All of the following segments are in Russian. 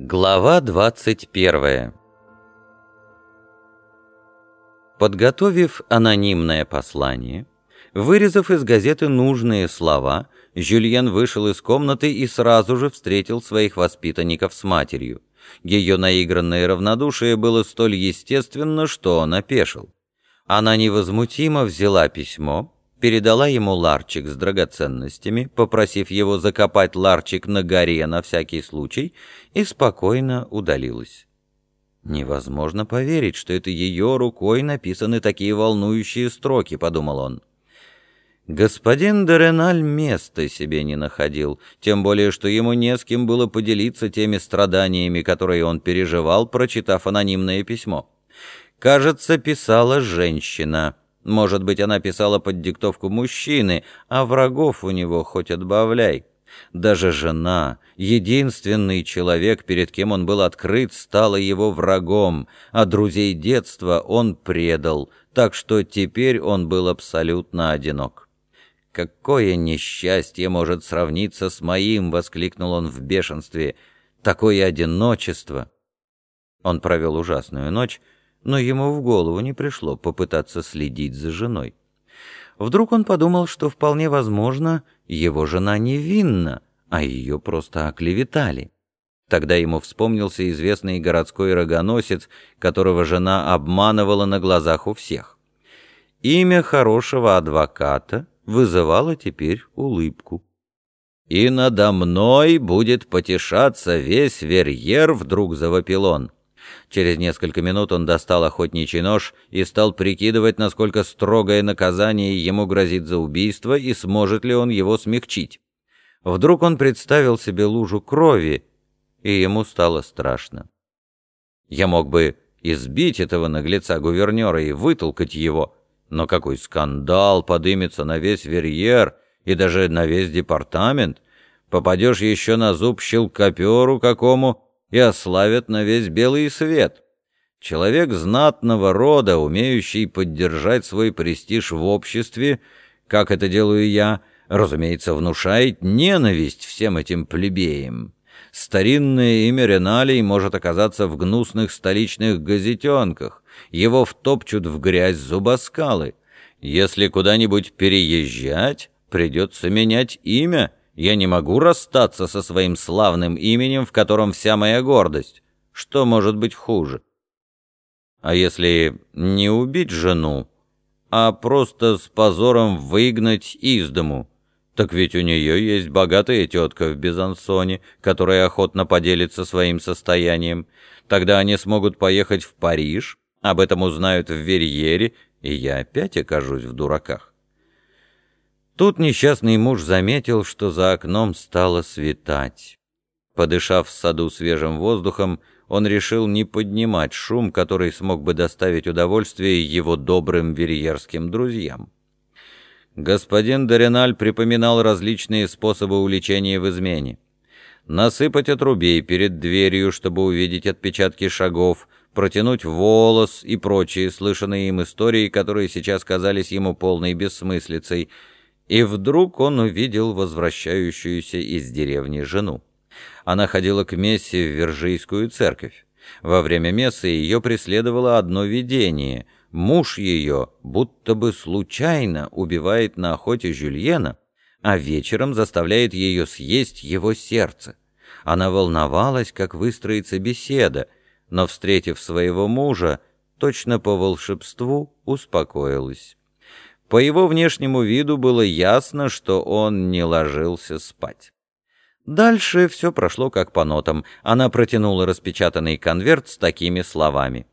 Глава 21 Подготовив анонимное послание, вырезав из газеты нужные слова, Жюльен вышел из комнаты и сразу же встретил своих воспитанников с матерью. Ее наигранное равнодушие было столь естественно, что он опешил. Она невозмутимо взяла письмо, передала ему ларчик с драгоценностями, попросив его закопать ларчик на горе на всякий случай, и спокойно удалилась. «Невозможно поверить, что это ее рукой написаны такие волнующие строки», — подумал он. Господин Дереналь места себе не находил, тем более, что ему не с кем было поделиться теми страданиями, которые он переживал, прочитав анонимное письмо. Кажется, писала женщина — может быть, она писала под диктовку мужчины, а врагов у него хоть отбавляй. Даже жена, единственный человек, перед кем он был открыт, стала его врагом, а друзей детства он предал, так что теперь он был абсолютно одинок. «Какое несчастье может сравниться с моим!» — воскликнул он в бешенстве. «Такое одиночество!» Он провел ужасную ночь, но ему в голову не пришло попытаться следить за женой. Вдруг он подумал, что вполне возможно, его жена невинна, а ее просто оклеветали. Тогда ему вспомнился известный городской рогоносец, которого жена обманывала на глазах у всех. Имя хорошего адвоката вызывало теперь улыбку. «И надо мной будет потешаться весь верьер», — вдруг завопил он. Через несколько минут он достал охотничий нож и стал прикидывать, насколько строгое наказание ему грозит за убийство и сможет ли он его смягчить. Вдруг он представил себе лужу крови, и ему стало страшно. Я мог бы избить этого наглеца-гувернера и вытолкать его, но какой скандал подымется на весь Верьер и даже на весь департамент. Попадешь еще на зуб щелкоперу какому, и ославят на весь белый свет. Человек знатного рода, умеющий поддержать свой престиж в обществе, как это делаю я, разумеется, внушает ненависть всем этим плебеям. Старинное имя Реналей может оказаться в гнусных столичных газетенках, его втопчут в грязь зубоскалы. Если куда-нибудь переезжать, придется менять имя — я не могу расстаться со своим славным именем, в котором вся моя гордость. Что может быть хуже? А если не убить жену, а просто с позором выгнать из дому, так ведь у нее есть богатая тетка в Безансоне, которая охотно поделится своим состоянием. Тогда они смогут поехать в Париж, об этом узнают в Верьере, и я опять окажусь в дураках. Тут несчастный муж заметил, что за окном стало светать. Подышав в саду свежим воздухом, он решил не поднимать шум, который смог бы доставить удовольствие его добрым верьерским друзьям. Господин Дориналь припоминал различные способы уличения в измене. Насыпать отрубей перед дверью, чтобы увидеть отпечатки шагов, протянуть волос и прочие слышанные им истории, которые сейчас казались ему полной бессмыслицей — и вдруг он увидел возвращающуюся из деревни жену. Она ходила к мессе в Вержийскую церковь. Во время мессы ее преследовало одно видение. Муж ее будто бы случайно убивает на охоте Жюльена, а вечером заставляет ее съесть его сердце. Она волновалась, как выстроится беседа, но, встретив своего мужа, точно по волшебству успокоилась. По его внешнему виду было ясно, что он не ложился спать. Дальше все прошло как по нотам. Она протянула распечатанный конверт с такими словами.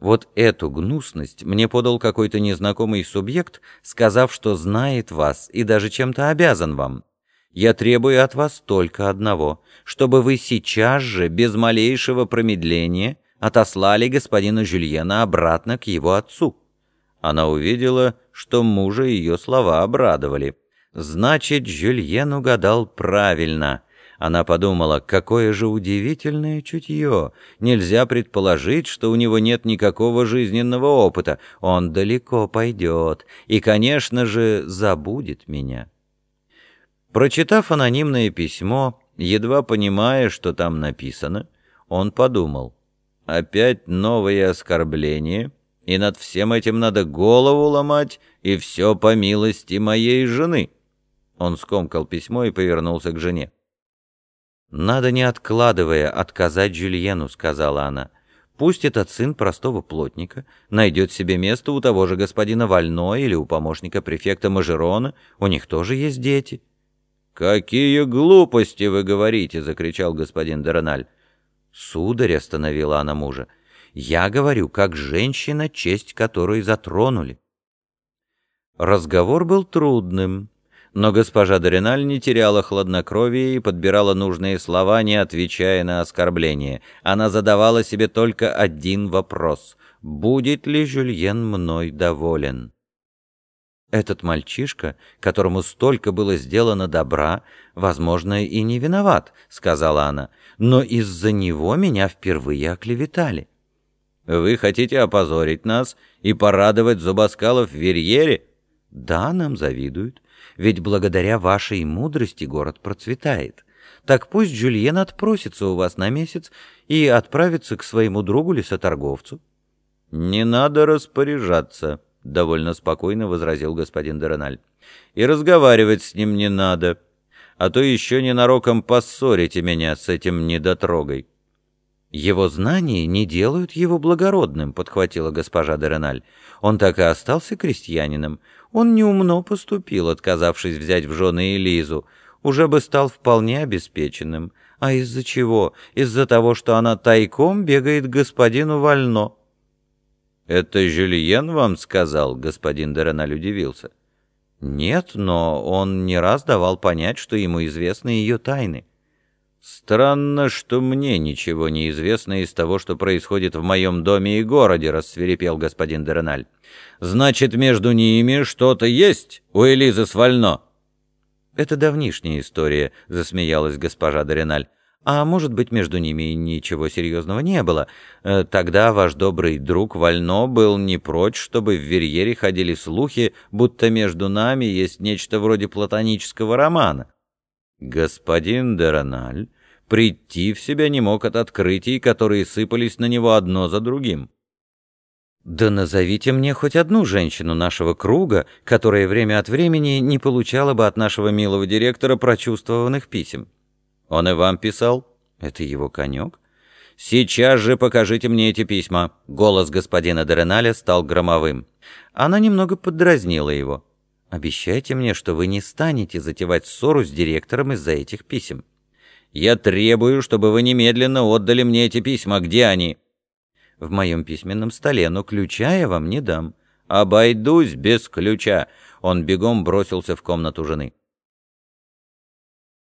«Вот эту гнусность мне подал какой-то незнакомый субъект, сказав, что знает вас и даже чем-то обязан вам. Я требую от вас только одного, чтобы вы сейчас же, без малейшего промедления, отослали господина Жюльена обратно к его отцу». Она увидела, что мужа ее слова обрадовали. Значит, Жюльен угадал правильно. Она подумала, какое же удивительное чутье. Нельзя предположить, что у него нет никакого жизненного опыта. Он далеко пойдет и, конечно же, забудет меня. Прочитав анонимное письмо, едва понимая, что там написано, Он подумал. Опять новые оскорбления, и над всем этим надо голову ломать, и все по милости моей жены. Он скомкал письмо и повернулся к жене. «Надо, не откладывая, отказать Жюльену», — сказала она. «Пусть этот сын простого плотника найдет себе место у того же господина Вально или у помощника префекта Мажерона, у них тоже есть дети». «Какие глупости вы говорите!» — закричал господин Дерональ. «Сударь», — остановила она мужа, — «я говорю, как женщина, честь которой затронули». Разговор был трудным, но госпожа Дориналь не теряла хладнокровия и подбирала нужные слова, не отвечая на оскорбление. Она задавала себе только один вопрос — «Будет ли Жюльен мной доволен?» Этот мальчишка, которому столько было сделано добра, возможно, и не виноват, — сказала она, — но из-за него меня впервые оклеветали. Вы хотите опозорить нас и порадовать зубоскалов в Верьере? Да, нам завидуют, ведь благодаря вашей мудрости город процветает. Так пусть Джульен отпросится у вас на месяц и отправится к своему другу-лесоторговцу. Не надо распоряжаться, —— довольно спокойно возразил господин Дерональ. «И разговаривать с ним не надо, а то еще ненароком поссорите меня с этим недотрогой». «Его знания не делают его благородным», — подхватила госпожа Дереналь. «Он так и остался крестьянином. Он неумно поступил, отказавшись взять в жены Элизу. Уже бы стал вполне обеспеченным. А из-за чего? Из-за того, что она тайком бегает к господину Вально». «Это Жюльен вам сказал?» — господин Дереналь удивился. «Нет, но он не раз давал понять, что ему известны ее тайны». «Странно, что мне ничего не известно из того, что происходит в моем доме и городе», — рассверепел господин Дереналь. «Значит, между ними что-то есть у Элизы Свально?» «Это давнишняя история», — засмеялась госпожа Дереналь. А может быть, между ними ничего серьезного не было. Э, тогда ваш добрый друг Вально был не прочь, чтобы в Верьере ходили слухи, будто между нами есть нечто вроде платонического романа. Господин Дерональ прийти в себя не мог от открытий, которые сыпались на него одно за другим. «Да назовите мне хоть одну женщину нашего круга, которая время от времени не получала бы от нашего милого директора прочувствованных писем». Он и вам писал? Это его конек? Сейчас же покажите мне эти письма. Голос господина Дереналя стал громовым. Она немного поддразнила его. Обещайте мне, что вы не станете затевать ссору с директором из-за этих писем. Я требую, чтобы вы немедленно отдали мне эти письма. Где они? В моем письменном столе, но ключа я вам не дам. Обойдусь без ключа. Он бегом бросился в комнату жены.